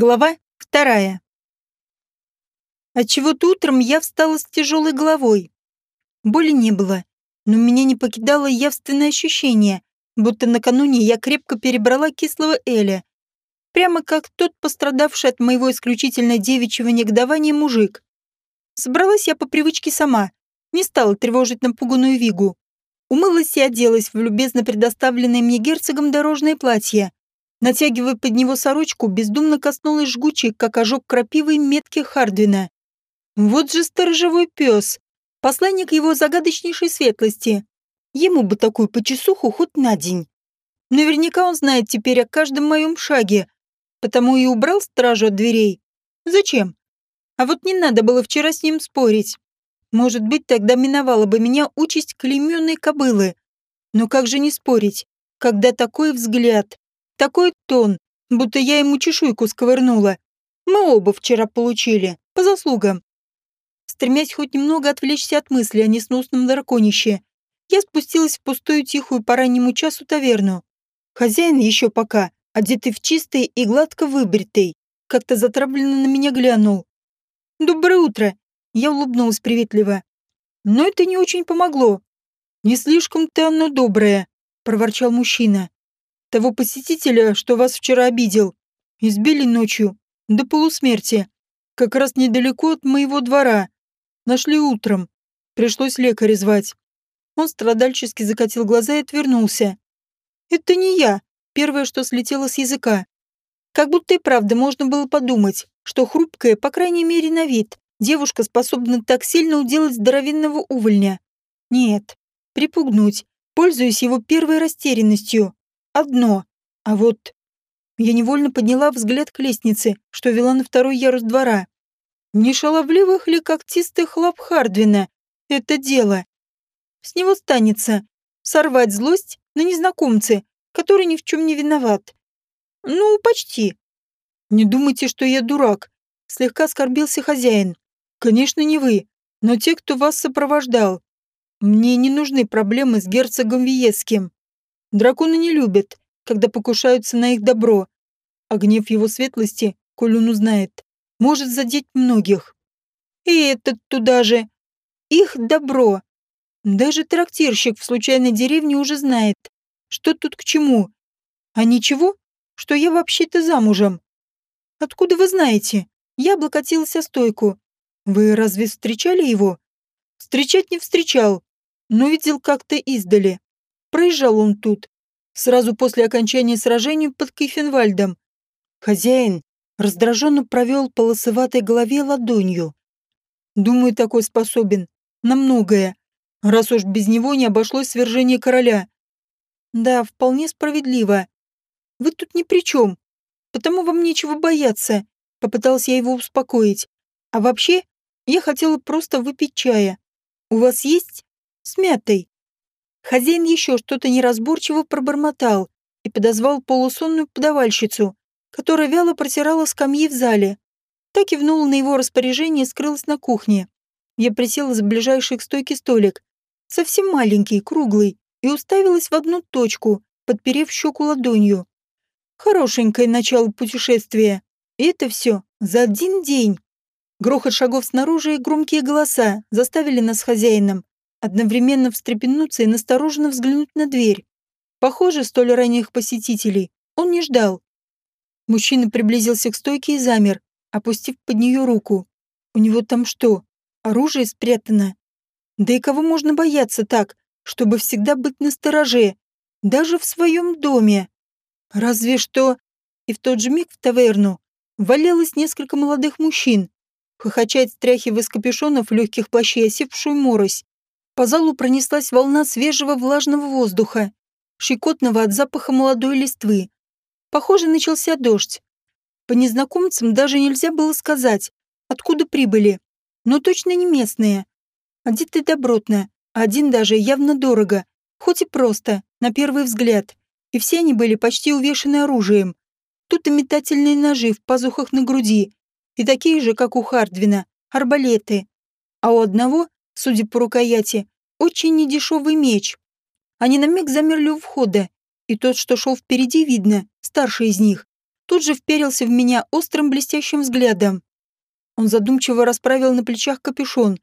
Глава вторая. Отчего-то утром я встала с тяжелой головой. Боли не было, но меня не покидало явственное ощущение, будто накануне я крепко перебрала кислого Эля. Прямо как тот пострадавший от моего исключительно девичьего негодования мужик. Собралась я по привычке сама, не стала тревожить напуганную Вигу. Умылась и оделась в любезно предоставленное мне герцогом дорожное платье, Натягивая под него сорочку, бездумно коснулась жгучей, как ожог крапивы, метки Хардвина. Вот же сторожевой пес, посланник его загадочнейшей светлости. Ему бы такую почесуху хоть на день. Наверняка он знает теперь о каждом моем шаге, потому и убрал стражу от дверей. Зачем? А вот не надо было вчера с ним спорить. Может быть, тогда миновала бы меня участь клейменной кобылы. Но как же не спорить, когда такой взгляд, такой тон, будто я ему чешуйку сковырнула. Мы оба вчера получили, по заслугам. Стремясь хоть немного отвлечься от мысли о несносном драконище, я спустилась в пустую тихую по раннему часу таверну. Хозяин еще пока, одетый в чистый и гладко выбритый, как-то затравленно на меня глянул. «Доброе утро!» Я улыбнулась приветливо. «Но это не очень помогло». «Не слишком-то оно доброе», — проворчал мужчина. Того посетителя, что вас вчера обидел, избили ночью, до полусмерти, как раз недалеко от моего двора. Нашли утром. Пришлось лекаря звать. Он страдальчески закатил глаза и отвернулся. «Это не я», первое, что слетело с языка. Как будто и правда можно было подумать, что хрупкая, по крайней мере на вид, девушка способна так сильно уделать здоровенного увольня. Нет, припугнуть, пользуясь его первой растерянностью одно. А вот... Я невольно подняла взгляд к лестнице, что вела на второй ярус двора. Не шаловливых ли когтистых лап Хардвина это дело? С него станется сорвать злость на незнакомце, который ни в чем не виноват. Ну, почти. Не думайте, что я дурак, слегка оскорбился хозяин. Конечно, не вы, но те, кто вас сопровождал. Мне не нужны проблемы с герцогом Виеским. Драконы не любят, когда покушаются на их добро, а гнев его светлости, коль он узнает, может задеть многих. И этот туда же. Их добро. Даже трактирщик в случайной деревне уже знает, что тут к чему. А ничего, что я вообще-то замужем. Откуда вы знаете? Я облокотилась о стойку. Вы разве встречали его? Встречать не встречал, но видел как-то издали. Проезжал он тут, сразу после окончания сражения под Кайфенвальдом. Хозяин раздраженно провел по лысоватой голове ладонью. Думаю, такой способен на многое, раз уж без него не обошлось свержение короля. Да, вполне справедливо. Вы тут ни при чем, потому вам нечего бояться, попытался я его успокоить. А вообще, я хотела просто выпить чая. У вас есть? С мятой. Хозяин еще что-то неразборчиво пробормотал и подозвал полусонную подавальщицу, которая вяло протирала скамьи в зале. Так кивнула на его распоряжение и скрылась на кухне. Я присела за ближайший к стойке столик, совсем маленький, круглый, и уставилась в одну точку, подперев щеку ладонью. Хорошенькое начало путешествия. И это все за один день. Грохот шагов снаружи и громкие голоса заставили нас с хозяином одновременно встрепенуться и настороженно взглянуть на дверь. Похоже, столь ранних посетителей он не ждал. Мужчина приблизился к стойке и замер, опустив под нее руку. У него там что, оружие спрятано? Да и кого можно бояться так, чтобы всегда быть настороже, даже в своем доме? Разве что... И в тот же миг в таверну валялось несколько молодых мужчин, хохоча стряхивая с капюшонов легких плащей осевшую морось. По залу пронеслась волна свежего влажного воздуха, щекотного от запаха молодой листвы. Похоже, начался дождь. По незнакомцам даже нельзя было сказать, откуда прибыли, но точно не местные. Одеты добротно, а один даже явно дорого, хоть и просто, на первый взгляд. И все они были почти увешаны оружием. Тут и метательные ножи в пазухах на груди, и такие же, как у Хардвина, арбалеты. А у одного судя по рукояти, очень недешевый меч. Они на миг замерли у входа, и тот, что шел впереди, видно, старший из них, тут же вперился в меня острым блестящим взглядом. Он задумчиво расправил на плечах капюшон,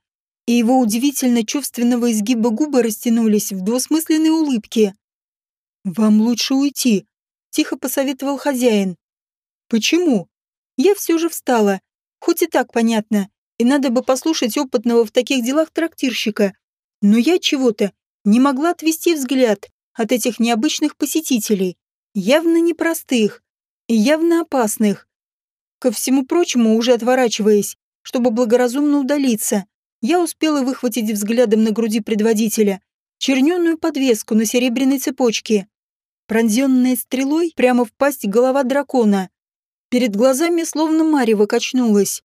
и его удивительно чувственного изгиба губы растянулись в двусмысленной улыбке. «Вам лучше уйти», — тихо посоветовал хозяин. «Почему?» Я все же встала, хоть и так понятно, и надо бы послушать опытного в таких делах трактирщика. Но я чего-то не могла отвести взгляд от этих необычных посетителей, явно непростых и явно опасных. Ко всему прочему, уже отворачиваясь, чтобы благоразумно удалиться, я успела выхватить взглядом на груди предводителя черненную подвеску на серебряной цепочке. Пронзенная стрелой прямо в пасть голова дракона. Перед глазами словно марево качнулась.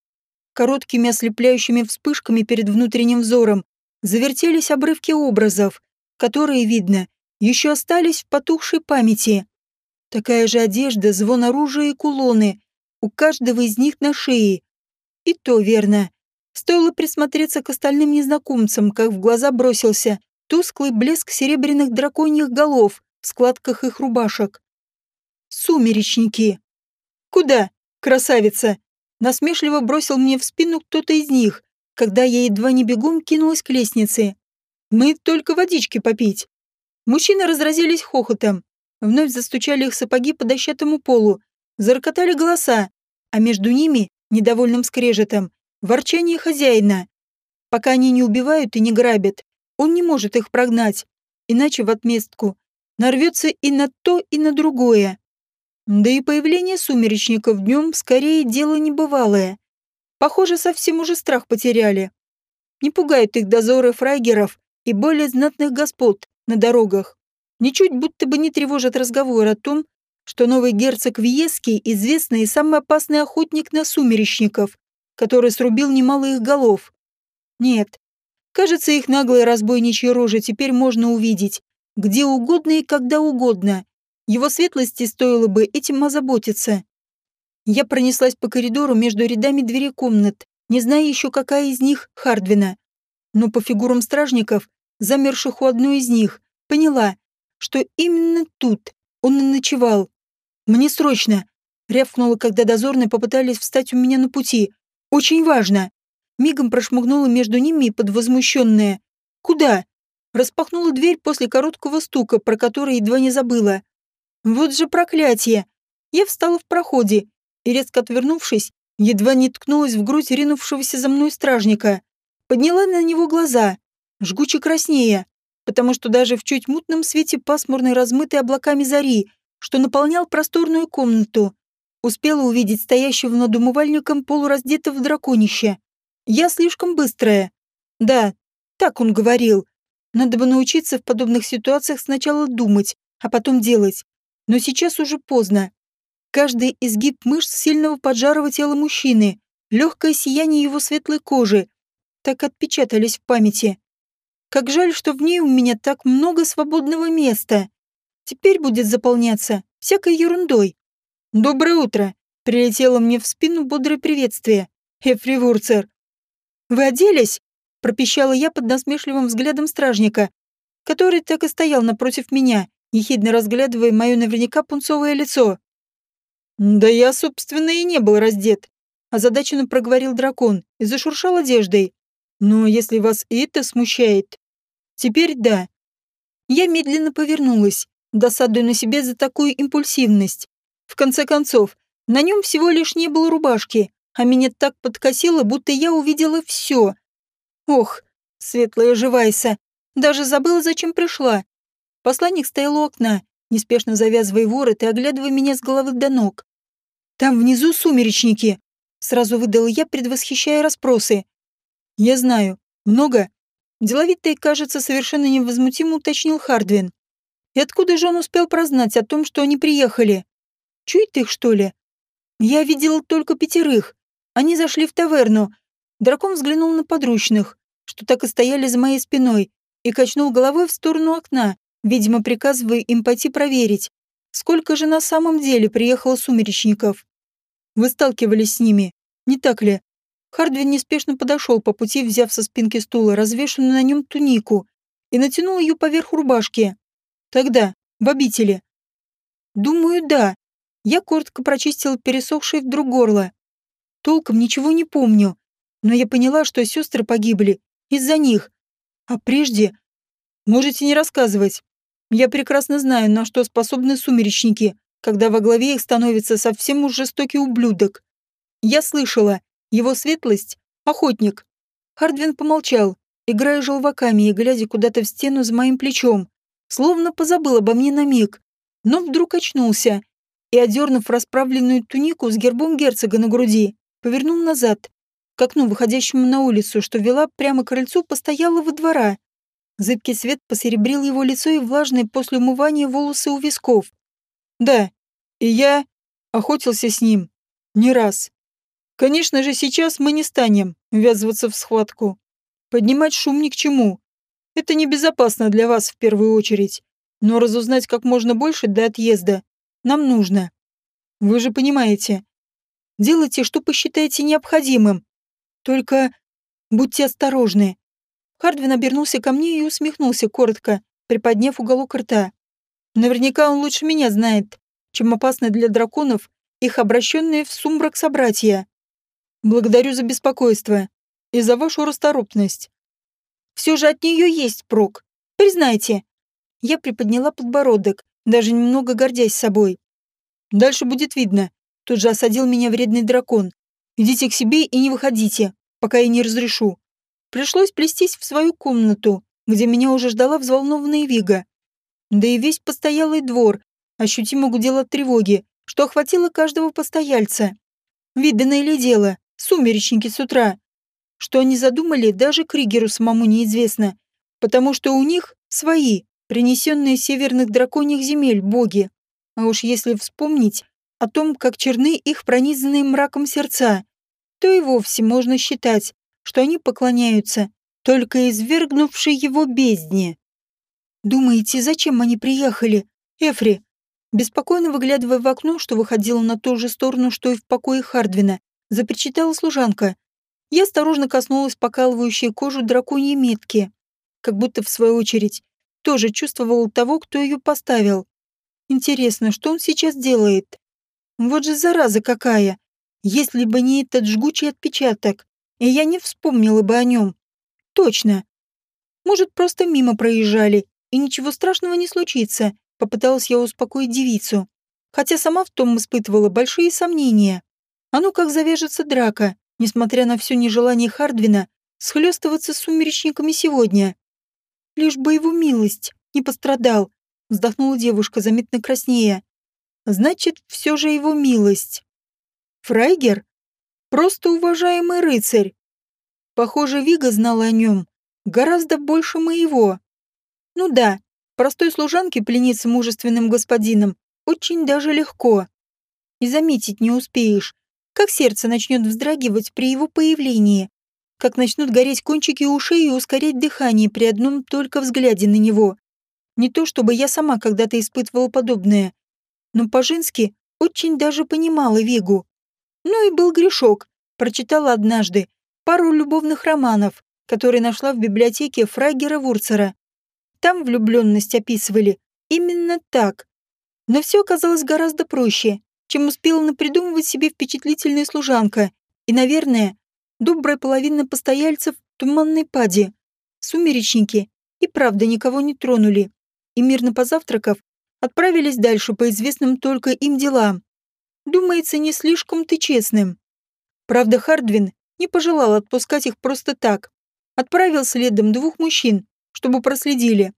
Короткими ослепляющими вспышками перед внутренним взором завертелись обрывки образов, которые, видно, еще остались в потухшей памяти. Такая же одежда, звон оружия и кулоны, у каждого из них на шее. И то верно. Стоило присмотреться к остальным незнакомцам, как в глаза бросился тусклый блеск серебряных драконьих голов в складках их рубашек. Сумеречники. «Куда, красавица?» Насмешливо бросил мне в спину кто-то из них, когда я едва не бегом кинулась к лестнице. «Мы только водички попить». Мужчины разразились хохотом. Вновь застучали их сапоги по дощатому полу, зарокотали голоса, а между ними, недовольным скрежетом, ворчание хозяина. Пока они не убивают и не грабят, он не может их прогнать, иначе в отместку нарвется и на то, и на другое. Да и появление сумеречников днем скорее дело небывалое. Похоже, совсем уже страх потеряли. Не пугают их дозоры фрайгеров и более знатных господ на дорогах. Ничуть будто бы не тревожат разговор о том, что новый герцог Вьеский – известный и самый опасный охотник на сумеречников, который срубил немало их голов. Нет, кажется, их наглые разбойничьи рожи теперь можно увидеть, где угодно и когда угодно. Его светлости стоило бы этим озаботиться. Я пронеслась по коридору между рядами дверей комнат, не зная еще, какая из них Хардвина. Но по фигурам стражников, замерших у одной из них, поняла, что именно тут он и ночевал. «Мне срочно!» — рявкнула, когда дозорные попытались встать у меня на пути. «Очень важно!» Мигом прошмыгнула между ними и подвозмущенная. «Куда?» Распахнула дверь после короткого стука, про который едва не забыла. «Вот же проклятие!» Я встала в проходе и, резко отвернувшись, едва не ткнулась в грудь ринувшегося за мной стражника. Подняла на него глаза, жгуче краснея потому что даже в чуть мутном свете пасмурной размытой облаками зари, что наполнял просторную комнату, успела увидеть стоящего над умывальником полураздетого драконища. Я слишком быстрая. Да, так он говорил. Надо бы научиться в подобных ситуациях сначала думать, а потом делать. Но сейчас уже поздно. Каждый изгиб мышц сильного поджарого тела мужчины, легкое сияние его светлой кожи, так отпечатались в памяти. Как жаль, что в ней у меня так много свободного места. Теперь будет заполняться всякой ерундой. «Доброе утро!» — прилетело мне в спину бодрое приветствие. «Эфри Вурцер!» «Вы оделись?» — пропищала я под насмешливым взглядом стражника, который так и стоял напротив меня, ехидно разглядывая мое наверняка пунцовое лицо. «Да я, собственно, и не был раздет», — озадаченно проговорил дракон и зашуршал одеждой. «Но если вас это смущает, Теперь да. Я медленно повернулась, досадуя на себе за такую импульсивность. В конце концов, на нем всего лишь не было рубашки, а меня так подкосило, будто я увидела все. Ох, светлая живайся, даже забыла, зачем пришла. Посланник стоял у окна, неспешно завязывая ворот и оглядывая меня с головы до ног. «Там внизу сумеречники», — сразу выдала я, предвосхищая расспросы. «Я знаю. Много?» Деловито и, кажется, совершенно невозмутимо уточнил Хардвин. И откуда же он успел прознать о том, что они приехали? Чует их, что ли? Я видел только пятерых. Они зашли в таверну. Дракон взглянул на подручных, что так и стояли за моей спиной, и качнул головой в сторону окна, видимо, приказывая им пойти проверить, сколько же на самом деле приехало сумеречников. Вы сталкивались с ними, не так ли? Хардвин неспешно подошел по пути, взяв со спинки стула развешенную на нем тунику и натянул ее поверх рубашки. Тогда, в обители. Думаю, да. Я коротко прочистила пересохшее вдруг горло. Толком ничего не помню, но я поняла, что сестры погибли из-за них. А прежде... Можете не рассказывать. Я прекрасно знаю, на что способны сумеречники, когда во главе их становится совсем уж жестокий ублюдок. Я слышала, его светлость — охотник. Хардвин помолчал, играя желваками и глядя куда-то в стену за моим плечом, словно позабыл обо мне на миг, но вдруг очнулся и, одернув расправленную тунику с гербом герцога на груди, повернул назад, к окну, выходящему на улицу, что вела прямо к крыльцу постоялого двора. Зыбкий свет посеребрил его лицо и влажные после умывания волосы у висков. Да, и я охотился с ним. Не раз. Конечно же, сейчас мы не станем ввязываться в схватку. Поднимать шум ни к чему. Это небезопасно для вас в первую очередь. Но разузнать как можно больше до отъезда нам нужно. Вы же понимаете. Делайте, что посчитаете необходимым. Только будьте осторожны. Хардвин обернулся ко мне и усмехнулся коротко, приподняв уголок рта. Наверняка он лучше меня знает, чем опасно для драконов их обращенные в сумрак собратья. Благодарю за беспокойство и за вашу расторопность. Все же от нее есть прок. Признайте. Я приподняла подбородок, даже немного гордясь собой. Дальше будет видно. Тут же осадил меня вредный дракон. Идите к себе и не выходите, пока я не разрешу. Пришлось плестись в свою комнату, где меня уже ждала взволнованная Вига. Да и весь постоялый двор ощутимо гудел от тревоги, что охватило каждого постояльца. Виданное ли дело, сумеречники с утра. Что они задумали, даже Кригеру самому неизвестно, потому что у них свои, принесенные северных драконьих земель, боги. А уж если вспомнить о том, как черны их пронизанные мраком сердца, то и вовсе можно считать, что они поклоняются только извергнувшей его бездне. «Думаете, зачем они приехали, Эфри?» Беспокойно выглядывая в окно, что выходило на ту же сторону, что и в покое Хардвина, запричитала служанка. Я осторожно коснулась покалывающей кожу драконьей метки, как будто, в свою очередь, тоже чувствовал того, кто ее поставил. Интересно, что он сейчас делает? Вот же зараза какая! Если бы не этот жгучий отпечаток, и я не вспомнила бы о нем. Точно. Может, просто мимо проезжали, и ничего страшного не случится, попыталась я успокоить девицу. Хотя сама в том испытывала большие сомнения. А ну как завяжется драка, несмотря на все нежелание Хардвина схлестываться с сумеречниками сегодня. Лишь бы его милость не пострадал, вздохнула девушка, заметно краснея. Значит, все же его милость. Фрайгер? Просто уважаемый рыцарь. Похоже, Вига знала о нем гораздо больше моего. Ну да, простой служанке плениться мужественным господином очень даже легко. И заметить не успеешь, как сердце начнет вздрагивать при его появлении, как начнут гореть кончики ушей и ускорять дыхание при одном только взгляде на него. Не то чтобы я сама когда-то испытывала подобное, но по-женски очень даже понимала Вигу. Ну и был грешок, прочитала однажды пару любовных романов, которые нашла в библиотеке Фрайгера Вурцера. Там влюбленность описывали именно так. Но все оказалось гораздо проще чем успела напридумывать себе впечатлительная служанка и, наверное, добрая половина постояльцев туманной пади. Сумеречники и правда никого не тронули, и мирно позавтракав, отправились дальше по известным только им делам. Думается, не слишком ты честным. Правда, Хардвин не пожелал отпускать их просто так. Отправил следом двух мужчин, чтобы проследили.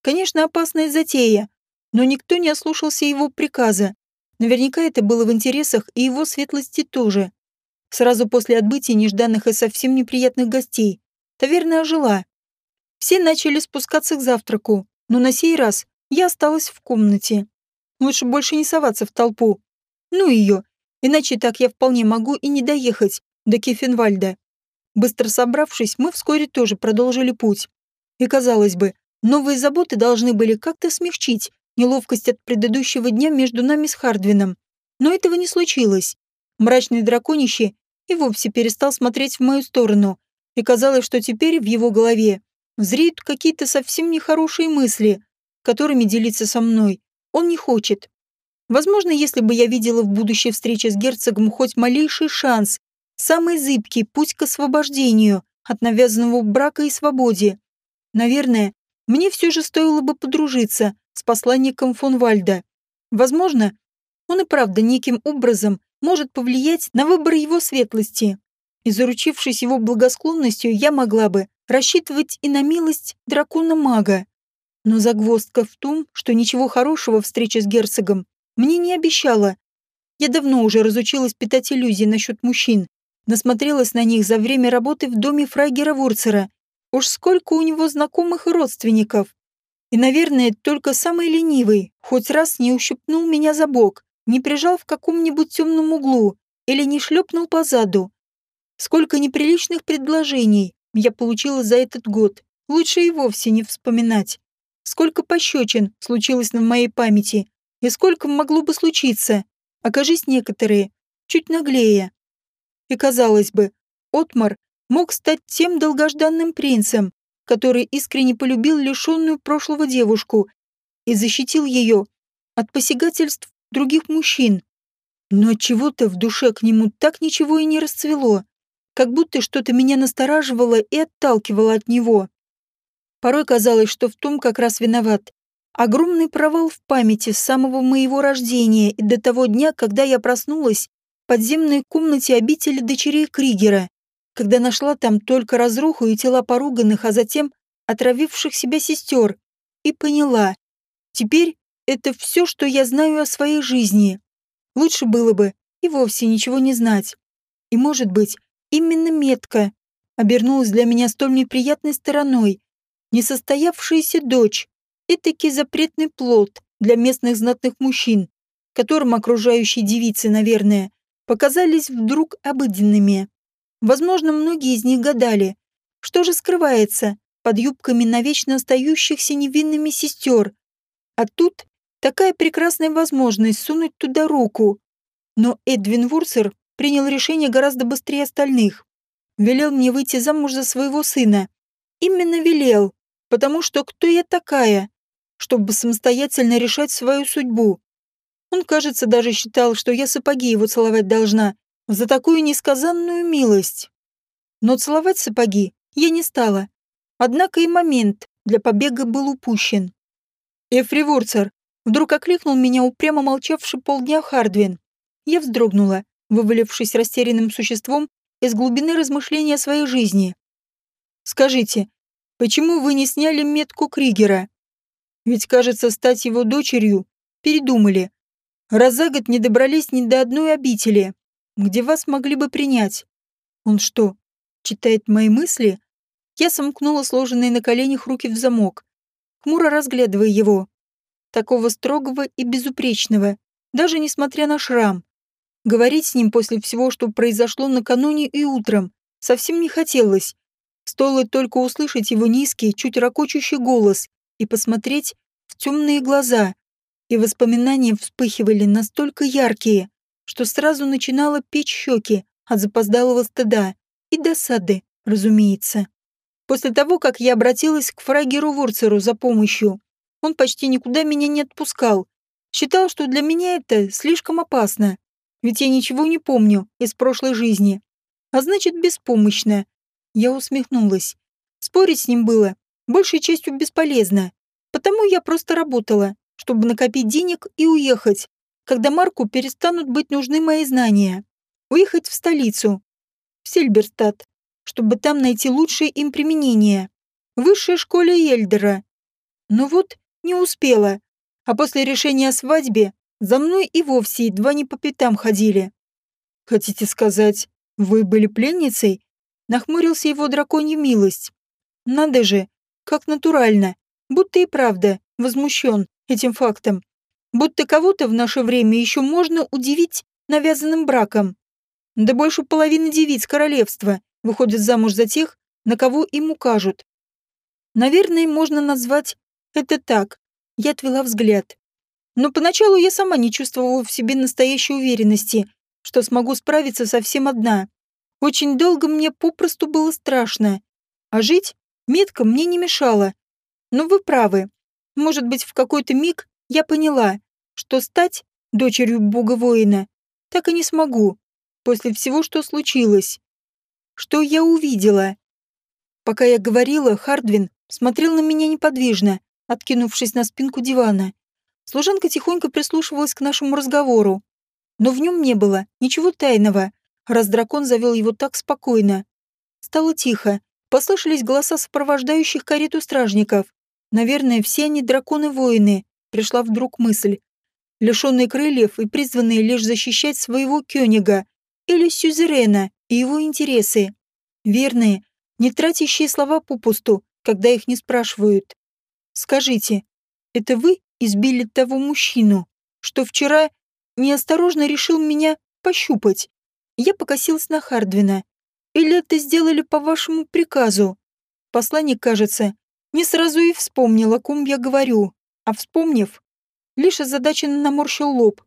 Конечно, опасная затея, но никто не ослушался его приказа. Наверняка это было в интересах и его светлости тоже. Сразу после отбытия нежданных и совсем неприятных гостей таверна ожила. Все начали спускаться к завтраку, но на сей раз я осталась в комнате. Лучше больше не соваться в толпу. Ну ее, иначе так я вполне могу и не доехать до Кефенвальда. Быстро собравшись, мы вскоре тоже продолжили путь. И, казалось бы, новые заботы должны были как-то смягчить неловкость от предыдущего дня между нами с Хардвином. Но этого не случилось. Мрачный драконище и вовсе перестал смотреть в мою сторону, и казалось, что теперь в его голове зреют какие-то совсем нехорошие мысли, которыми делиться со мной он не хочет. Возможно, если бы я видела в будущей встрече с герцогом хоть малейший шанс, самый зыбкий путь к освобождению от навязанного брака и свободе. Наверное, мне все же стоило бы подружиться с посланником фон Вальда. Возможно, он и правда неким образом может повлиять на выбор его светлости. И заручившись его благосклонностью, я могла бы рассчитывать и на милость дракона-мага. Но загвоздка в том, что ничего хорошего встреча с герцогом мне не обещала. Я давно уже разучилась питать иллюзии насчет мужчин, насмотрелась на них за время работы в доме фрайгера Вурцера. Уж сколько у него знакомых и родственников. И, наверное, только самый ленивый хоть раз не ущипнул меня за бок, не прижал в каком-нибудь темном углу или не шлепнул по заду. Сколько неприличных предложений я получила за этот год, лучше и вовсе не вспоминать. Сколько пощечин случилось на моей памяти, и сколько могло бы случиться, окажись некоторые, чуть наглее. И казалось бы, Отмар мог стать тем долгожданным принцем, который искренне полюбил лишенную прошлого девушку и защитил ее от посягательств других мужчин. Но чего-то в душе к нему так ничего и не расцвело, как будто что-то меня настораживало и отталкивало от него. Порой казалось, что в том как раз виноват огромный провал в памяти с самого моего рождения и до того дня, когда я проснулась в подземной комнате обители дочерей Кригера, когда нашла там только разруху и тела поруганных, а затем отравивших себя сестер, и поняла. Теперь это все, что я знаю о своей жизни. Лучше было бы и вовсе ничего не знать. И, может быть, именно метка обернулась для меня столь неприятной стороной. Несостоявшаяся дочь и таки запретный плод для местных знатных мужчин, которым окружающие девицы, наверное, показались вдруг обыденными. Возможно, многие из них гадали, что же скрывается под юбками навечно остающихся невинными сестер. А тут такая прекрасная возможность сунуть туда руку. Но Эдвин Вурсер принял решение гораздо быстрее остальных. Велел мне выйти замуж за своего сына. Именно велел, потому что кто я такая, чтобы самостоятельно решать свою судьбу. Он, кажется, даже считал, что я сапоги его целовать должна за такую несказанную милость. Но целовать сапоги я не стала. Однако и момент для побега был упущен. Эфри Вурцер вдруг окликнул меня упрямо молчавший полдня Хардвин. Я вздрогнула, вывалившись растерянным существом из глубины размышления о своей жизни. «Скажите, почему вы не сняли метку Кригера? Ведь, кажется, стать его дочерью передумали. Раз за год не добрались ни до одной обители, где вас могли бы принять. Он что, читает мои мысли?» Я сомкнула сложенные на коленях руки в замок, хмуро разглядывая его. Такого строгого и безупречного, даже несмотря на шрам. Говорить с ним после всего, что произошло накануне и утром, совсем не хотелось. Стоило только услышать его низкий, чуть ракочущий голос и посмотреть в темные глаза. И воспоминания вспыхивали настолько яркие, что сразу начинало печь щеки от запоздалого стыда и досады, разумеется. После того, как я обратилась к фрагеру Ворцеру за помощью, он почти никуда меня не отпускал. Считал, что для меня это слишком опасно. Ведь я ничего не помню из прошлой жизни. А значит, беспомощно. Я усмехнулась. Спорить с ним было большей частью бесполезно. Потому я просто работала, чтобы накопить денег и уехать, когда Марку перестанут быть нужны мои знания. Уехать в столицу, в Сильберстад, чтобы там найти лучшее им применение. В высшей школе. Но вот не успела. А после решения о свадьбе за мной и вовсе едва не по пятам ходили. «Хотите сказать, вы были пленницей?» Нахмурился его драконья милость. «Надо же, как натурально, будто и правда возмущен этим фактом. Будто кого-то в наше время еще можно удивить навязанным браком. Да больше половины девиц королевства выходят замуж за тех, на кого им укажут. Наверное, можно назвать это так. Я отвела взгляд. Но поначалу я сама не чувствовала в себе настоящей уверенности, что смогу справиться совсем одна. Очень долго мне попросту было страшно. А жить метка мне не мешала. Но вы правы. Может быть, в какой-то миг я поняла, что стать дочерью бога-воина, так и не смогу, после всего, что случилось. Что я увидела? Пока я говорила, Хардвин смотрел на меня неподвижно, откинувшись на спинку дивана. Служанка тихонько прислушивалась к нашему разговору. Но в нем не было ничего тайного, раз дракон завел его так спокойно. Стало тихо. Послышались голоса сопровождающих карету стражников. Наверное, все они драконы-воины. Пришла вдруг мысль. Лишенные крыльев и призванные лишь защищать своего Кёнига или Сюзерена и его интересы. Верные, не тратящие слова попусту, когда их не спрашивают. Скажите, это вы избили того мужчину, что вчера неосторожно решил меня пощупать? Я покосилась на Хардвина. Или это сделали по вашему приказу? Посланник, кажется, не сразу и вспомнил, о ком я говорю, а вспомнив, лишь озадаченно наморщил лоб.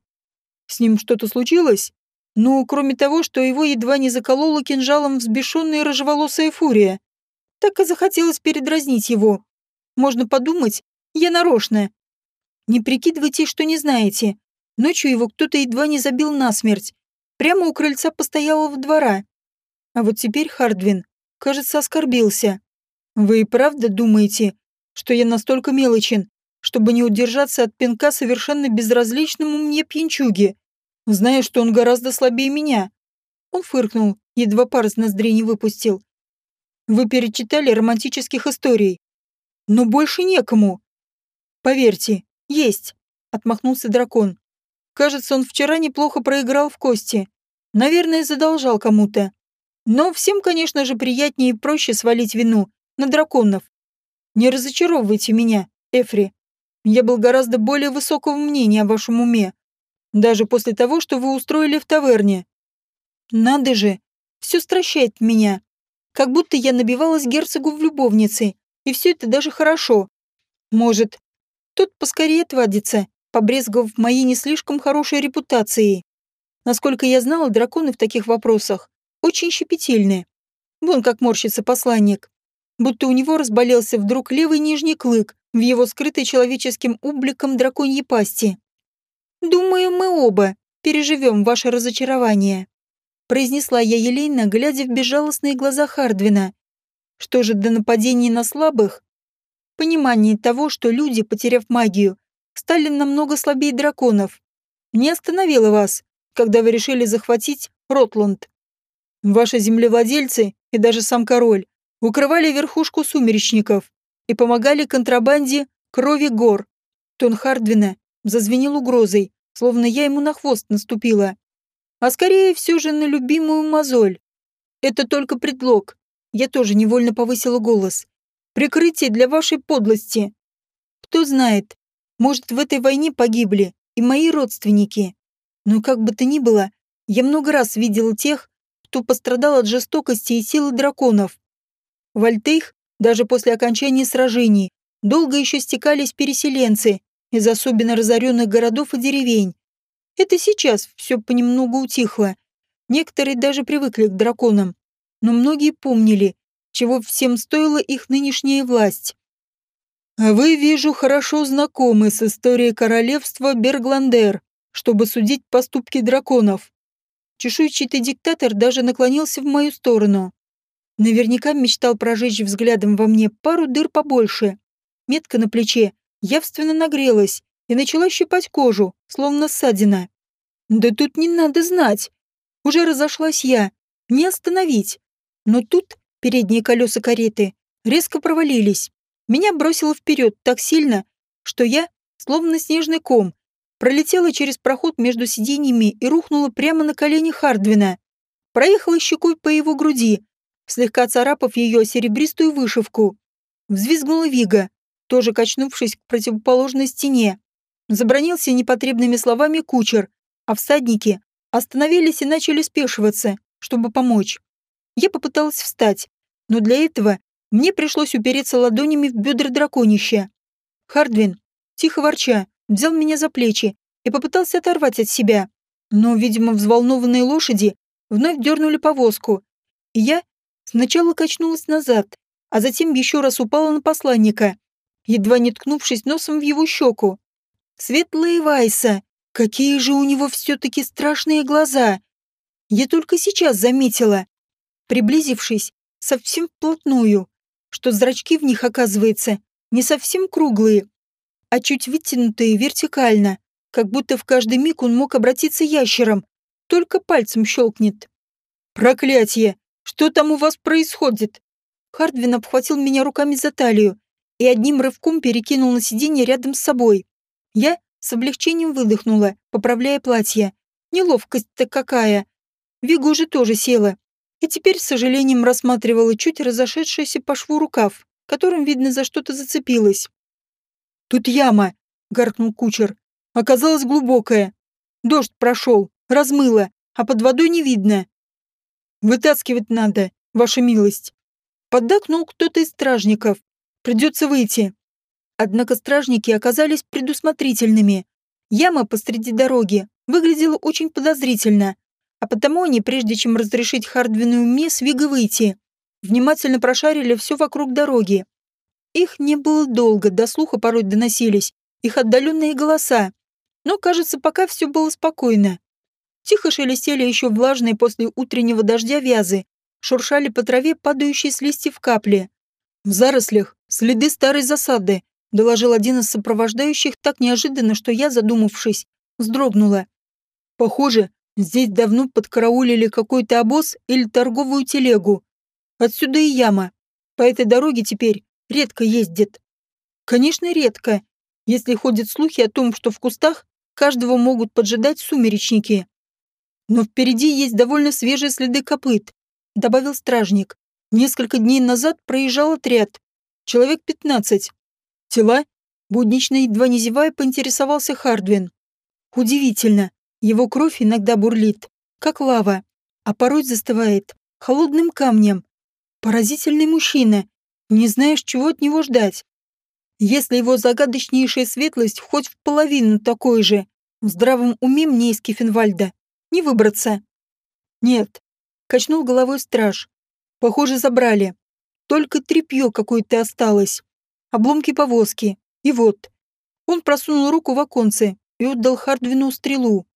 С ним что-то случилось? Ну, кроме того, что его едва не заколола кинжалом взбешенная рыжеволосая фурия. Так и захотелось передразнить его. Можно подумать, я нарочно. Не прикидывайте, что не знаете. Ночью его кто-то едва не забил насмерть. Прямо у крыльца постоялого двора. А вот теперь Хардвин, кажется, оскорбился. Вы и правда думаете, что я настолько мелочен, чтобы не удержаться от пинка совершенно безразличному мне пьянчуге, зная, что он гораздо слабее меня? Он фыркнул, едва пар из ноздрей не выпустил. Вы перечитали романтических историй. Но больше некому. Поверьте, есть, отмахнулся дракон. Кажется, он вчера неплохо проиграл в кости. Наверное, задолжал кому-то. Но всем, конечно же, приятнее и проще свалить вину на драконов. Не разочаровывайте меня, Эфри. Я был гораздо более высокого мнения о вашем уме. Даже после того, что вы устроили в таверне. Надо же, все стращает меня. Как будто я набивалась герцогу в любовнице, и все это даже хорошо. Может, тот поскорее отвадится, побрезговав моей не слишком хорошей репутацией. Насколько я знала, драконы в таких вопросах очень щепетильны. Вон как морщится посланник. Будто у него разболелся вдруг левый нижний клык в его скрытой человеческим убликом драконьей пасти. «Думаю, мы оба переживем ваше разочарование», произнесла я елейно, глядя в безжалостные глаза Хардвина. Что же до нападений на слабых? Понимание того, что люди, потеряв магию, стали намного слабее драконов, не остановило вас, когда вы решили захватить Ротланд. Ваши землевладельцы и даже сам король укрывали верхушку сумеречников и помогали контрабанде крови гор. Тон Хардвина зазвенел угрозой, словно я ему на хвост наступила. А скорее все же на любимую мозоль. Это только предлог. Я тоже невольно повысила голос. Прикрытие для вашей подлости. Кто знает, может, в этой войне погибли и мои родственники. Но как бы то ни было, я много раз видела тех, кто пострадал от жестокости и силы драконов. В Альтейх, даже после окончания сражений, долго еще стекались переселенцы из особенно разоренных городов и деревень. Это сейчас все понемногу утихло. Некоторые даже привыкли к драконам, но многие помнили, чего всем стоила их нынешняя власть. А вы, вижу, хорошо знакомы с историей королевства Бергландер, чтобы судить поступки драконов. Чешуйчатый диктатор даже наклонился в мою сторону. Наверняка мечтал прожечь взглядом во мне пару дыр побольше. Метка на плече явственно нагрелась и начала щипать кожу, словно ссадина. Да тут не надо знать. Уже разошлась я. Не остановить. Но тут передние колеса кареты резко провалились. Меня бросило вперед так сильно, что я, словно снежный ком, пролетела через проход между сиденьями и рухнула прямо на колени Хардвина. Проехала щекой по его груди, слегка царапав ее серебристую вышивку. Взвизгнула Вига, тоже качнувшись к противоположной стене. Забронился непотребными словами кучер, а всадники остановились и начали спешиваться, чтобы помочь. Я попыталась встать, но для этого мне пришлось упереться ладонями в бедра драконища. Хардвин, тихо ворча, взял меня за плечи и попытался оторвать от себя. Но, видимо, взволнованные лошади вновь дернули повозку, и я сначала качнулась назад, а затем еще раз упала на посланника, едва не ткнувшись носом в его щеку. «Светлая Вайса!» Какие же у него все-таки страшные глаза! Я только сейчас заметила, приблизившись совсем вплотную, что зрачки в них, оказывается, не совсем круглые, а чуть вытянутые вертикально, как будто в каждый миг он мог обратиться ящером, только пальцем щелкнет. «Проклятие! Что там у вас происходит?» Хардвин обхватил меня руками за талию и одним рывком перекинул на сиденье рядом с собой. Я с облегчением выдохнула, поправляя платье. Неловкость-то какая. Вига уже тоже села. И теперь с сожалением рассматривала чуть разошедшийся по шву рукав, которым, видно, за что-то зацепилась. «Тут яма», — гаркнул кучер. «Оказалась глубокая. Дождь прошел, размыло, а под водой не видно. Вытаскивать надо, ваша милость». Поддакнул кто-то из стражников. «Придется выйти». Однако стражники оказались предусмотрительными. Яма посреди дороги выглядела очень подозрительно, а потому они, прежде чем разрешить Хардвину мне с Вига выйти, внимательно прошарили все вокруг дороги. Их не было долго, до слуха порой доносились их отдаленные голоса, но, кажется, пока все было спокойно. Тихо шелестели еще влажные после утреннего дождя вязы, шуршали по траве падающие с листьев капли. В зарослях следы старой засады, доложил один из сопровождающих так неожиданно, что я, задумавшись, вздрогнула. Похоже, здесь давно подкараулили какой-то обоз или торговую телегу. Отсюда и яма. По этой дороге теперь редко ездит. Конечно, редко, если ходят слухи о том, что в кустах каждого могут поджидать сумеречники. Но впереди есть довольно свежие следы копыт, добавил стражник. Несколько дней назад проезжал отряд. Человек пятнадцать. Тела? Буднично, едва не зевая, поинтересовался Хардвин. Удивительно. Его кровь иногда бурлит, как лава, а порой застывает холодным камнем. Поразительный мужчина. Не знаешь, чего от него ждать. Если его загадочнейшая светлость хоть в половину такой же, в здравом уме мне из Кефенвальда не выбраться. Нет, качнул головой страж. Похоже, забрали. Только тряпье какое-то осталось обломки повозки. И вот. Он просунул руку в оконце и отдал Хардвину стрелу.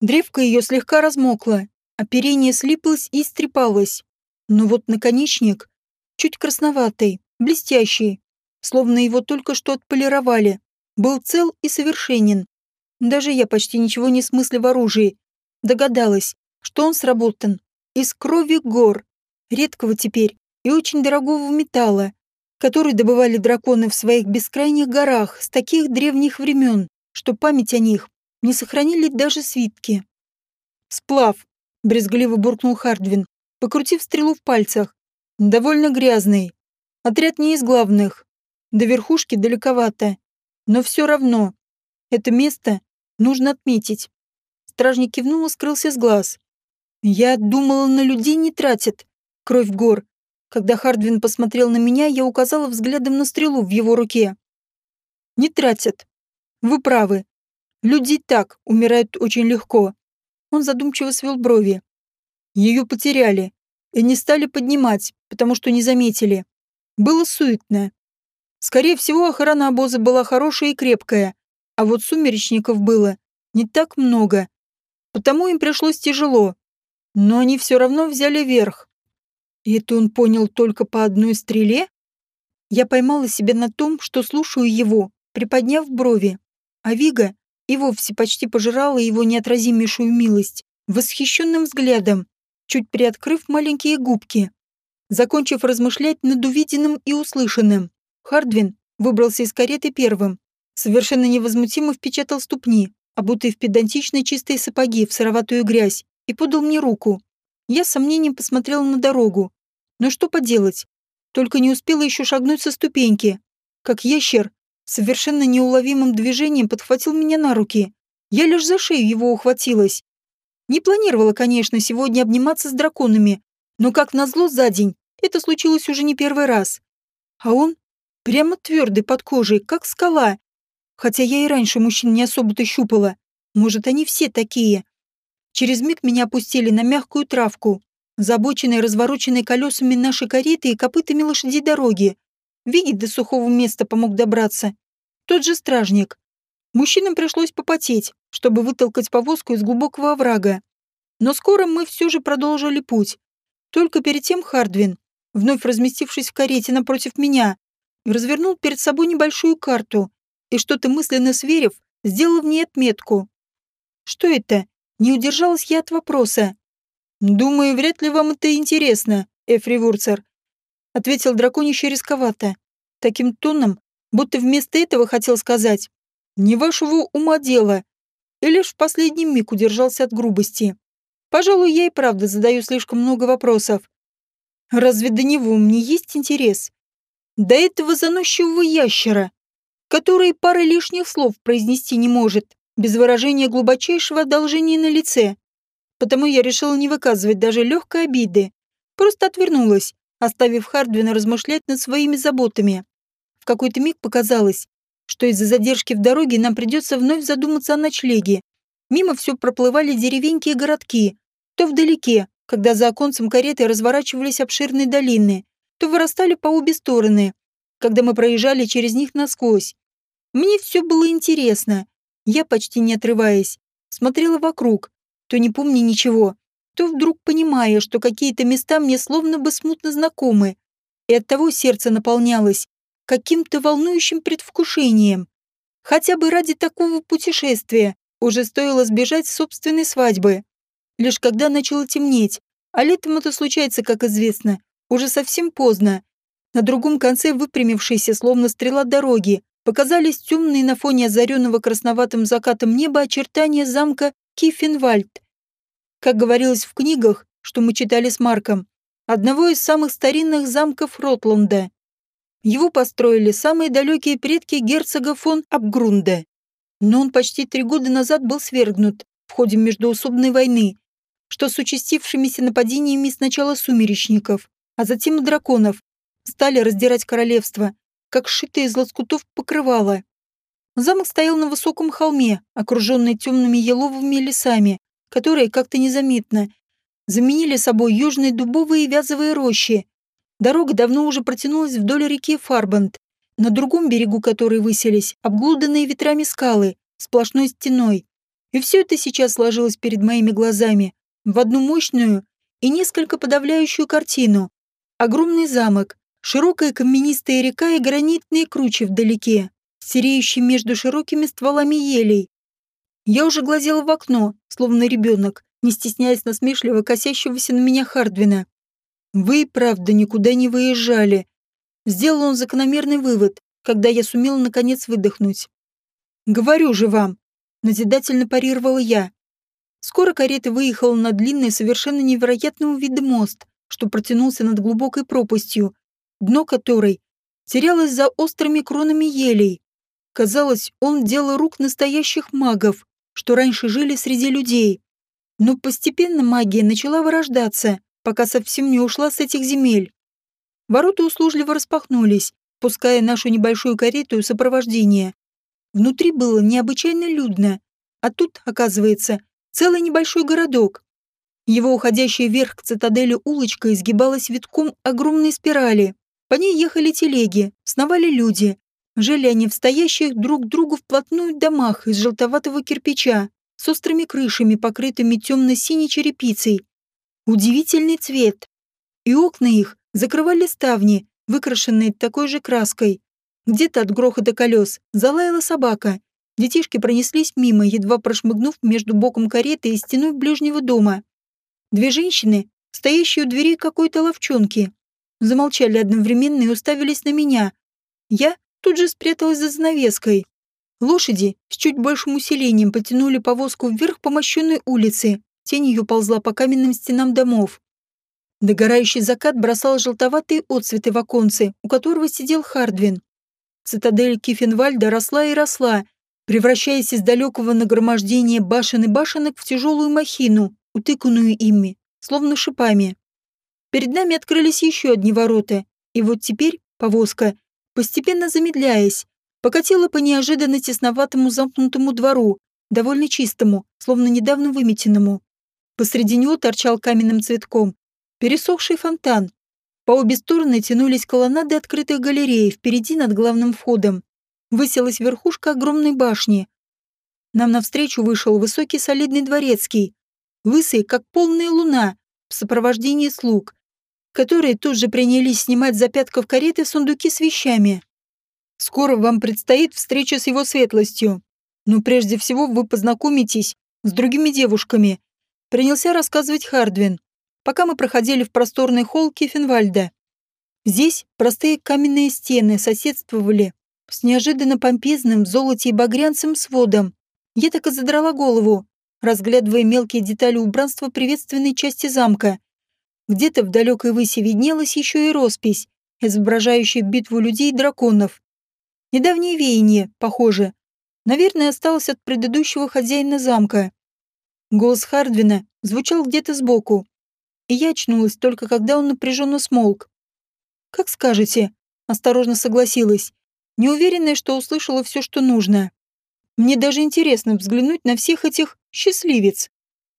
Древко ее слегка размокло, оперение слиплось и истрепалось. Но вот наконечник, чуть красноватый, блестящий, словно его только что отполировали, был цел и совершенен. Даже я, почти ничего не смысле в оружии, догадалась, что он сработан из крови гор, редкого теперь и очень дорогого металла, который добывали драконы в своих бескрайних горах с таких древних времен, что память о них не сохранили даже свитки. «Сплав», — брезгливо буркнул Хардвин, покрутив стрелу в пальцах. «Довольно грязный. Отряд не из главных. До верхушки далековато. Но все равно. Это место нужно отметить». Стражник кивнул и скрылся с глаз. «Я думала, на людей не тратят. Кровь гор. Когда Хардвин посмотрел на меня, я указала взглядом на стрелу в его руке. «Не тратят. Вы правы. Люди так умирают очень легко». Он задумчиво свел брови. Ее потеряли и не стали поднимать, потому что не заметили. Было суетно. Скорее всего, охрана обоза была хорошая и крепкая, а вот сумеречников было не так много. Потому им пришлось тяжело. Но они все равно взяли верх. И это он понял только по одной стреле? Я поймала себя на том, что слушаю его, приподняв брови. А Вига и вовсе почти пожирала его неотразимейшую милость восхищенным взглядом, чуть приоткрыв маленькие губки. Закончив размышлять над увиденным и услышанным, Хардвин выбрался из кареты первым, совершенно невозмутимо впечатал ступни, обутые в педантичные чистые сапоги в сыроватую грязь, и подал мне руку. Я с сомнением посмотрела на дорогу. Но что поделать? Только не успела еще шагнуть со ступеньки. Как ящер, совершенно неуловимым движением подхватил меня на руки. Я лишь за шею его ухватилась. Не планировала, конечно, сегодня обниматься с драконами, но как назло за день, это случилось уже не первый раз. А он прямо твердый под кожей, как скала. Хотя я и раньше мужчин не особо-то щупала. Может, они все такие. Через миг меня опустили на мягкую травку, забоченной развороченной колесами нашей кареты и копытами лошадей дороги. Видеть до сухого места помог добраться. Тот же стражник. Мужчинам пришлось попотеть, чтобы вытолкать повозку из глубокого оврага. Но скоро мы все же продолжили путь. Только перед тем Хардвин, вновь разместившись в карете напротив меня, развернул перед собой небольшую карту и, что-то мысленно сверив, сделал в ней отметку. «Что это?» Не удержалась я от вопроса. «Думаю, вряд ли вам это интересно, Эфри Вурцер», ответил драконище рисковато, таким тоном, будто вместо этого хотел сказать «не вашего ума дело», и лишь в последний миг удержался от грубости. Пожалуй, я и правда задаю слишком много вопросов. Разве до него мне есть интерес? До этого заносчивого ящера, который пары лишних слов произнести не может, без выражения глубочайшего одолжения на лице. Потому я решила не выказывать даже легкой обиды. Просто отвернулась, оставив Хардвина размышлять над своими заботами. В какой-то миг показалось, что из-за задержки в дороге нам придется вновь задуматься о ночлеге. Мимо все проплывали деревеньки и городки, то вдалеке, когда за оконцем кареты разворачивались обширные долины, то вырастали по обе стороны, когда мы проезжали через них насквозь. Мне все было интересно. Я, почти не отрываясь, смотрела вокруг, то не помня ничего, то вдруг понимая, что какие-то места мне словно бы смутно знакомы, и оттого сердце наполнялось каким-то волнующим предвкушением. Хотя бы ради такого путешествия уже стоило сбежать с собственной свадьбы. Лишь когда начало темнеть, а летом это случается, как известно, уже совсем поздно. На другом конце выпрямившейся, словно стрела дороги, показались темные на фоне озаренного красноватым закатом неба очертания замка Кифенвальд. Как говорилось в книгах, что мы читали с Марком, одного из самых старинных замков Ротланда. Его построили самые далекие предки герцога фон Абгрунда. Но он почти три года назад был свергнут в ходе междоусобной войны, что с участившимися нападениями сначала сумеречников, а затем драконов, стали раздирать королевство, как сшитые из лоскутов покрывало. Замок стоял на высоком холме, окруженный темными еловыми лесами, которые как-то незаметно заменили собой южные дубовые и вязовые рощи. Дорога давно уже протянулась вдоль реки Фарбанд, на другом берегу которой высились обглуданные ветрами скалы, сплошной стеной. И все это сейчас сложилось перед моими глазами в одну мощную и несколько подавляющую картину. Огромный замок, широкая каменистая река и гранитные кручи вдалеке, сереющие между широкими стволами елей. Я уже глазела в окно, словно ребенок, не стесняясь насмешливо косящегося на меня Хардвина. «Вы, правда, никуда не выезжали», — сделал он закономерный вывод, когда я сумела наконец выдохнуть. «Говорю же вам», — назидательно парировала я. Скоро карета выехала на длинный, совершенно невероятного вида мост, что протянулся над глубокой пропастью, дно которой терялось за острыми кронами елей. Казалось, он дело рук настоящих магов, что раньше жили среди людей. Но постепенно магия начала вырождаться, пока совсем не ушла с этих земель. Ворота услужливо распахнулись, пуская нашу небольшую карету и сопровождение. Внутри было необычайно людно, а тут, оказывается, целый небольшой городок. Его уходящая вверх к цитадели улочка изгибалась витком огромной спирали. По ней ехали телеги, сновали люди, Жили они в стоящих друг к другу вплотную домах из желтоватого кирпича, с острыми крышами, покрытыми темно-синей черепицей. Удивительный цвет. И окна их закрывали ставни, выкрашенные такой же краской. Где-то от грохота колес залаяла собака. Детишки пронеслись мимо, едва прошмыгнув между боком кареты и стеной ближнего дома. Две женщины, стоящие у двери какой-то ловчонки, замолчали одновременно и уставились на меня. Я тут же спряталась за занавеской. Лошади с чуть большим усилением потянули повозку вверх по мощенной улице. Тень ее ползла по каменным стенам домов. Догорающий закат бросал желтоватые отцветы в оконце, у которого сидел Хардвин. Цитадель Кифенвальда росла и росла, превращаясь из далекого нагромождения башен и башенок в тяжелую махину, утыканную ими, словно шипами. Перед нами открылись еще одни ворота, и вот теперь повозка постепенно замедляясь, покатила по неожиданно тесноватому замкнутому двору, довольно чистому, словно недавно выметенному. Посреди него торчал каменным цветком пересохший фонтан. По обе стороны тянулись колоннады открытых галерей, впереди над главным входом. Высилась верхушка огромной башни, Нам навстречу вышел высокий солидный дворецкий, лысый, как полная луна, в сопровождении слуг, которые тут же принялись снимать за пятков кареты сундуки с вещами. Скоро вам предстоит встреча с его светлостью. Но прежде всего вы познакомитесь с другими девушками. Принялся рассказывать Хардвин, пока мы проходили в просторный холл Кефенвальда. Здесь простые каменные стены соседствовали с неожиданно помпезным в золоте и багрянцем сводом. Я так и задрала голову, разглядывая мелкие детали убранства приветственной части замка. Где-то в далекой выси виднелась еще и роспись, изображающая битву людей и драконов. Недавнее веяние, похоже. Наверное, осталось от предыдущего хозяина замка. Голос Хардвина звучал где-то сбоку, и я очнулась только когда он напряженно смолк. «Как скажете», — осторожно согласилась, неуверенная, что услышала все, что нужно. «Мне даже интересно взглянуть на всех этих счастливец.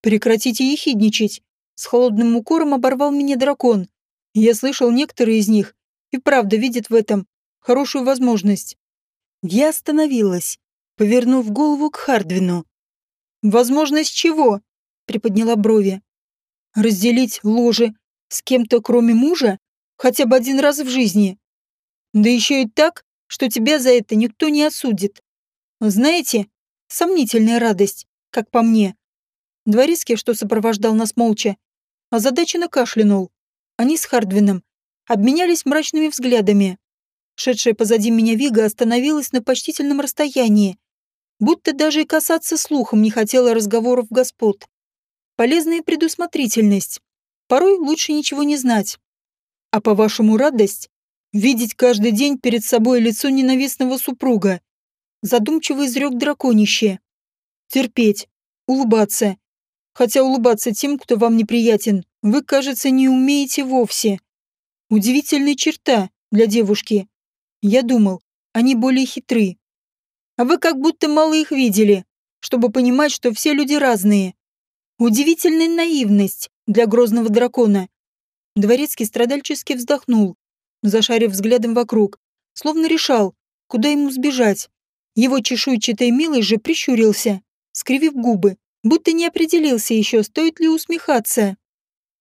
Прекратите ехидничать. С холодным укором оборвал меня дракон. Я слышал, некоторые из них и правда видят в этом хорошую возможность. Я остановилась, повернув голову к Хардвину. «Возможность чего?» — приподняла брови. «Разделить ложе с кем-то, кроме мужа, хотя бы один раз в жизни. Да еще и так, что тебя за это никто не осудит. Знаете, сомнительная радость как по мне. Дворецкий, что сопровождал нас молча, озадаченно кашлянул. Они с Хардвином обменялись мрачными взглядами. Шедшая позади меня Вига остановилась на почтительном расстоянии, будто даже и касаться слухом не хотела разговоров господ. Полезная предусмотрительность. Порой лучше ничего не знать. А по-вашему радость? Видеть каждый день перед собой лицо ненавистного супруга. Задумчиво изрек драконище терпеть, улыбаться. Хотя улыбаться тем, кто вам неприятен, вы, кажется, не умеете вовсе. Удивительная черта для девушки. Я думал, они более хитры. А вы как будто мало их видели, чтобы понимать, что все люди разные. Удивительная наивность для грозного дракона. Дворецкий страдальчески вздохнул, зашарив взглядом вокруг, словно решал, куда ему сбежать. Его чешуйчатый милый же прищурился скривив губы, будто не определился еще, стоит ли усмехаться.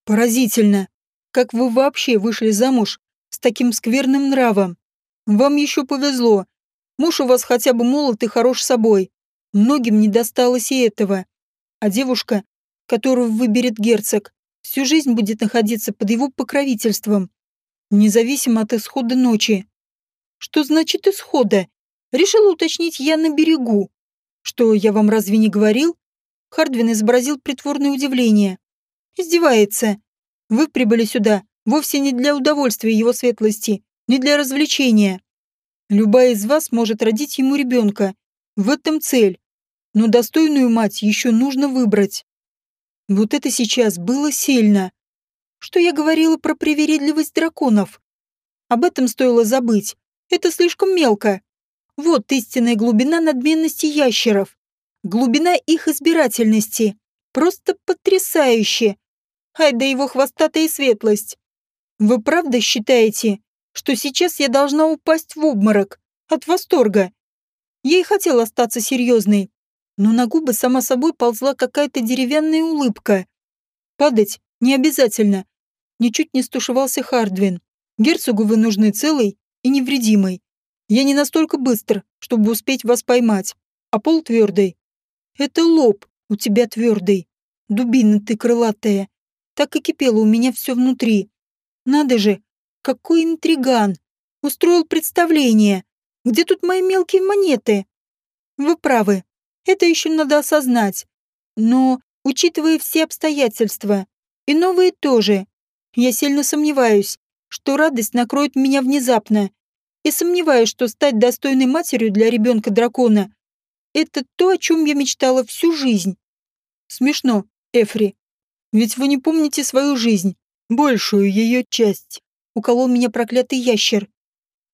«Поразительно! Как вы вообще вышли замуж с таким скверным нравом? Вам еще повезло. Муж у вас хотя бы молод и хорош собой. Многим не досталось и этого. А девушка, которую выберет герцог, всю жизнь будет находиться под его покровительством, независимо от исхода ночи. Что значит исхода? Решила уточнить я на берегу. «Что, я вам разве не говорил?» Хардвин изобразил притворное удивление. «Издевается. Вы прибыли сюда вовсе не для удовольствия его светлости, не для развлечения. Любая из вас может родить ему ребенка. В этом цель. Но достойную мать еще нужно выбрать. Вот это сейчас было сильно. Что я говорила про привередливость драконов? Об этом стоило забыть. Это слишком мелко. Вот истинная глубина надменности ящеров. Глубина их избирательности. Просто потрясающе. Ай да его хвостатая светлость. Вы правда считаете, что сейчас я должна упасть в обморок от восторга? Я и хотела остаться серьезной, но на губы сама собой ползла какая-то деревянная улыбка. Падать не обязательно. Ничуть не стушевался Хардвин. Герцогу вы нужны целый и невредимый. Я не настолько быстр, чтобы успеть вас поймать. А пол твердый. Это лоб у тебя твердый. Дубина ты крылатая. Так и кипело у меня все внутри. Надо же, какой интриган. Устроил представление. Где тут мои мелкие монеты? Вы правы. Это еще надо осознать. Но, учитывая все обстоятельства, и новые тоже, я сильно сомневаюсь, что радость накроет меня внезапно и сомневаюсь, что стать достойной матерью для ребенка дракона – это то, о чем я мечтала всю жизнь. Смешно, Эфри. Ведь вы не помните свою жизнь, большую ее часть. Уколол меня проклятый ящер.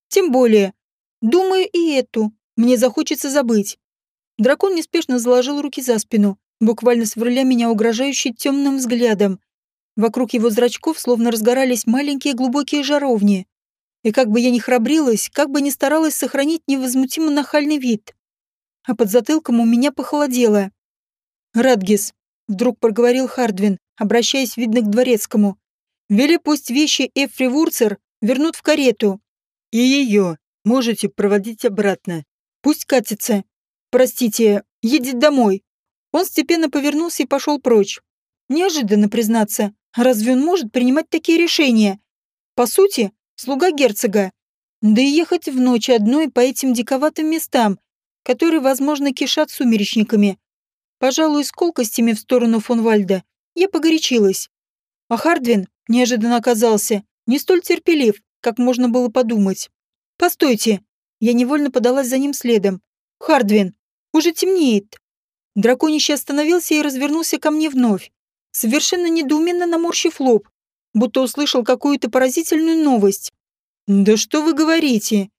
Тем более, думаю и эту мне захочется забыть. Дракон неспешно заложил руки за спину, буквально сверля меня угрожающим темным взглядом. Вокруг его зрачков словно разгорались маленькие глубокие жаровни. И как бы я ни храбрилась, как бы ни старалась сохранить невозмутимо нахальный вид, а под затылком у меня похолодело. «Радгис», — вдруг проговорил Хардвин, обращаясь, видно, к дворецкому, «вели пусть вещи Эфри Вурцер вернут в карету. И ее можете проводить обратно. Пусть катится. Простите, едет домой». Он степенно повернулся и пошел прочь. Неожиданно признаться, разве он может принимать такие решения? По сути, слуга герцога. Да и ехать в ночь одной по этим диковатым местам, которые, возможно, кишат сумеречниками. Пожалуй, с колкостями в сторону фон Вальда я погорячилась. А Хардвин неожиданно оказался не столь терпелив, как можно было подумать. «Постойте!» Я невольно подалась за ним следом. «Хардвин! Уже темнеет!» Драконище остановился и развернулся ко мне вновь, совершенно недоуменно наморщив лоб, будто услышал какую-то поразительную новость. «Да что вы говорите?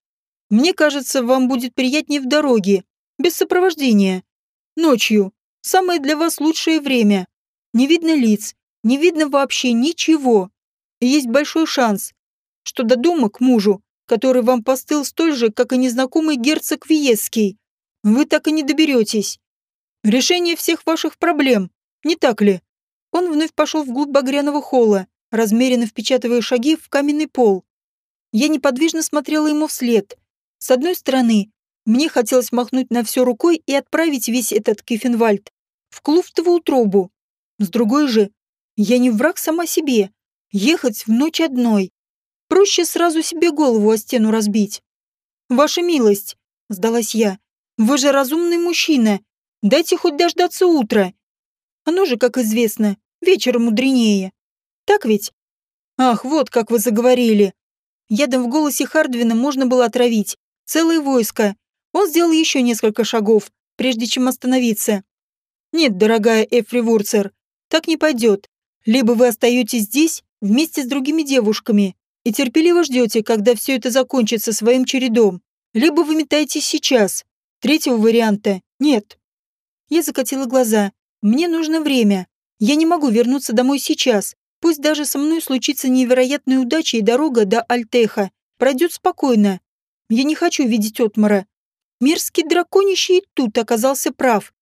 Мне кажется, вам будет приятнее в дороге, без сопровождения. Ночью. Самое для вас лучшее время. Не видно лиц, не видно вообще ничего. И есть большой шанс, что до дома к мужу, который вам постыл столь же, как и незнакомый герцог Виеский, вы так и не доберетесь. Решение всех ваших проблем, не так ли? Он вновь пошел вглубь багряного холла, размеренно впечатывая шаги в каменный пол. Я неподвижно смотрела ему вслед. С одной стороны, мне хотелось махнуть на все рукой и отправить весь этот Кефенвальд в клуфтову утробу. С другой же, я не враг сама себе. Ехать в ночь одной. Проще сразу себе голову о стену разбить. «Ваша милость», — сдалась я, — «вы же разумный мужчина. Дайте хоть дождаться утра. Оно же, как известно, вечером мудренее. Так ведь? Ах, вот как вы заговорили. Ядом в голосе Хардвина можно было отравить. Целое войско. Он сделал еще несколько шагов, прежде чем остановиться. Нет, дорогая Эфри Вурцер, так не пойдет. Либо вы остаетесь здесь вместе с другими девушками и терпеливо ждете, когда все это закончится своим чередом, либо вы метаетесь сейчас. Третьего варианта нет. Я закатила глаза. Мне нужно время. Я не могу вернуться домой сейчас. Пусть даже со мной случится невероятная удача и дорога до Альтеха пройдет спокойно. Я не хочу видеть Отмара. Мерзкий драконище и тут оказался прав.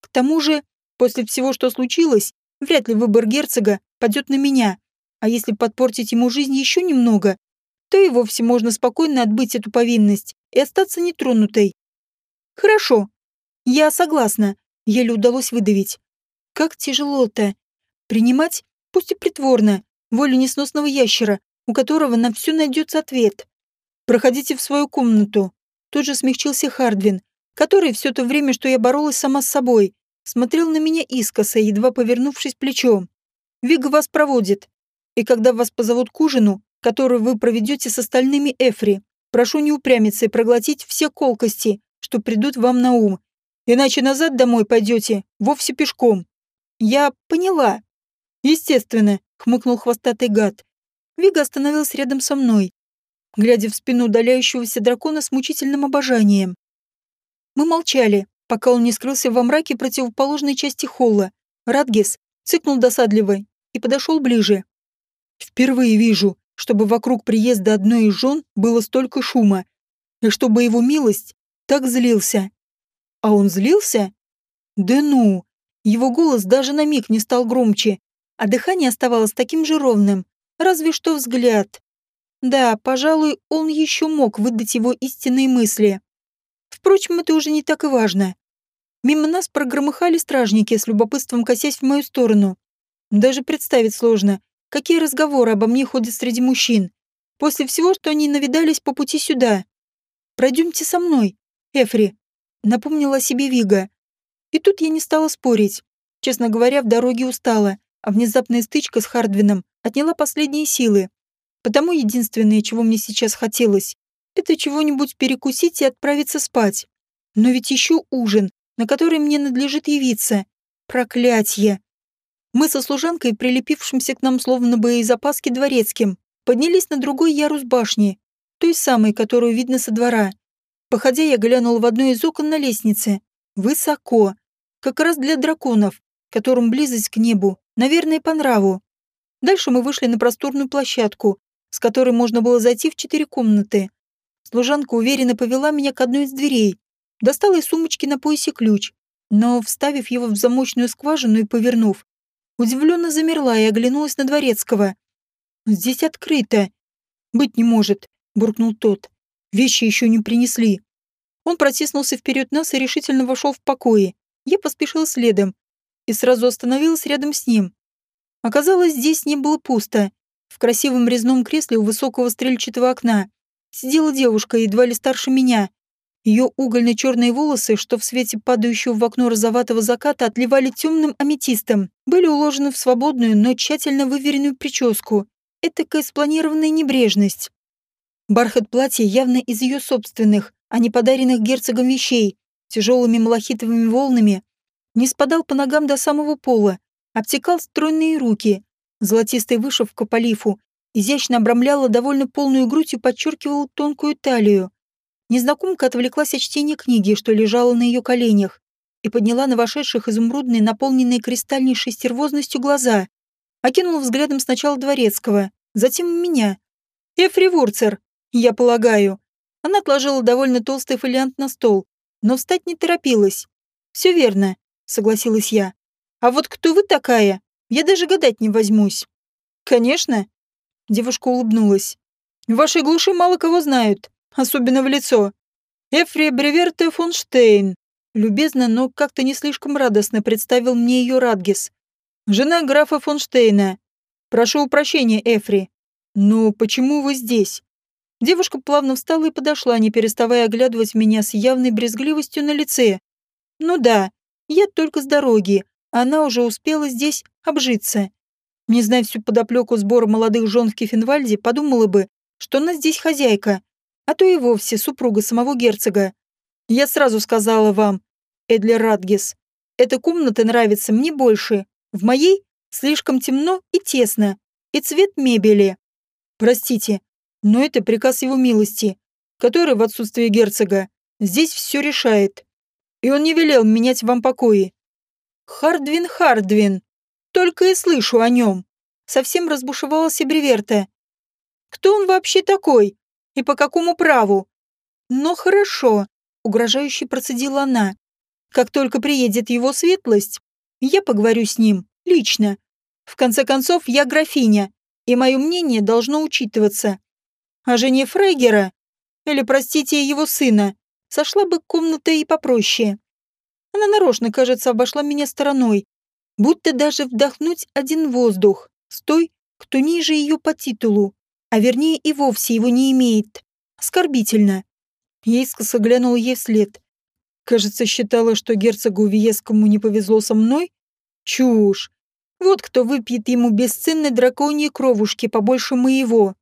К тому же, после всего, что случилось, вряд ли выбор герцога падет на меня. А если подпортить ему жизнь еще немного, то и вовсе можно спокойно отбыть эту повинность и остаться нетронутой. Хорошо. Я согласна. Еле удалось выдавить. Как тяжело-то. Принимать, пусть и притворно, волю несносного ящера, у которого на все найдется ответ. Проходите в свою комнату. Тут же смягчился Хардвин, который все то время, что я боролась сама с собой, смотрел на меня искоса, едва повернувшись плечом. Вига вас проводит. И когда вас позовут к ужину, который вы проведете с остальными Эфри, прошу не упрямиться и проглотить все колкости, что придут вам на ум. Иначе назад домой пойдете, вовсе пешком. Я поняла. Естественно, хмыкнул хвостатый гад. Вига остановился рядом со мной, глядя в спину удаляющегося дракона с мучительным обожанием. Мы молчали, пока он не скрылся во мраке противоположной части холла. Радгес цыкнул досадливо и подошел ближе. Впервые вижу, чтобы вокруг приезда одной из жен было столько шума, и чтобы его милость так злился. А он злился? Да ну! Его голос даже на миг не стал громче, а дыхание оставалось таким же ровным, разве что взгляд. Да, пожалуй, он еще мог выдать его истинные мысли. Впрочем, это уже не так и важно. Мимо нас прогромыхали стражники, с любопытством косясь в мою сторону. Даже представить сложно, какие разговоры обо мне ходят среди мужчин. После всего, что они навидались по пути сюда. Пройдемте со мной, Эфри, напомнила себе Вига. И тут я не стала спорить. Честно говоря, в дороге устала, а внезапная стычка с Хардвином отняла последние силы. Потому единственное, чего мне сейчас хотелось, это чего-нибудь перекусить и отправиться спать. Но ведь еще ужин, на который мне надлежит явиться. Проклятье! Мы со служанкой, прилепившимся к нам словно опаски дворецким, поднялись на другой ярус башни, той самой, которую видно со двора. Походя, я глянул в одно из окон на лестнице. Высоко. Как раз для драконов, которым близость к небу, наверное, по нраву. Дальше мы вышли на просторную площадку, с которой можно было зайти в четыре комнаты. Служанка уверенно повела меня к одной из дверей, достала из сумочки на поясе ключ, но, вставив его в замочную скважину и повернув, удивленно замерла и оглянулась на Дворецкого. «Здесь открыто». «Быть не может», — буркнул тот. «Вещи еще не принесли». Он протиснулся вперед нас и решительно вошел в покои. Я поспешила следом и сразу остановилась рядом с ним. Оказалось, здесь не было пусто. В красивом резном кресле у высокого стрельчатого окна сидела девушка, едва ли старше меня. Ее угольно-черные волосы, что в свете падающего в окно розоватого заката отливали темным аметистом, были уложены в свободную, но тщательно выверенную прическу. Этакая спланированная небрежность. Бархат платья явно из ее собственных, а не подаренных герцогом вещей, тяжелыми малахитовыми волнами, не спадал по ногам до самого пола, обтекал стройные руки. Золотистая вышивка по лифу изящно обрамляла довольно полную грудь и подчеркивала тонкую талию. Незнакомка отвлеклась от чтения книги, что лежала на ее коленях, и подняла на вошедших изумрудные, наполненные кристальнейшей стервозностью глаза. Окинула взглядом сначала Дворецкого, затем меня. «Эфри Вурцер, я полагаю». Она отложила довольно толстый фолиант на стол, но встать не торопилась. «Все верно», — согласилась я. «А вот кто вы такая? Я даже гадать не возьмусь». «Конечно». Девушка улыбнулась. «В вашей глуши мало кого знают особенно в лицо. Эфри Бреверте фон Штейн. Любезно, но как-то не слишком радостно представил мне ее Радгис. Жена графа фон Штейна. Прошу прощения, Эфри. Но почему вы здесь? Девушка плавно встала и подошла, не переставая оглядывать меня с явной брезгливостью на лице. Ну да, я только с дороги, она уже успела здесь обжиться. Не зная всю подоплеку сбора молодых жен в Кефенвальде, подумала бы, что она здесь хозяйка, а то и вовсе супруга самого герцога. Я сразу сказала вам, Эдлер Радгис, эта комната нравится мне больше. В моей слишком темно и тесно, и цвет мебели. Простите, но это приказ его милости, который в отсутствие герцога здесь все решает. И он не велел менять вам покои. Хардвин Хардвин. Только и слышу о нем. Совсем разбушевалась Бреверта. Кто он вообще такой? И по какому праву? Но хорошо, угрожающе процедила она. Как только приедет его светлость, я поговорю с ним, лично. В конце концов, я графиня, и мое мнение должно учитываться. А жене Фрейгера, или, простите, его сына, сошла бы комната и попроще. Она нарочно, кажется, обошла меня стороной, будто даже вдохнуть один воздух с той, кто ниже ее по титулу, а вернее и вовсе его не имеет. Оскорбительно. Я искоса глянула ей вслед. Кажется, считала, что герцогу Виескому не повезло со мной? Чушь. Вот кто выпьет ему бесценной драконьей кровушки побольше моего.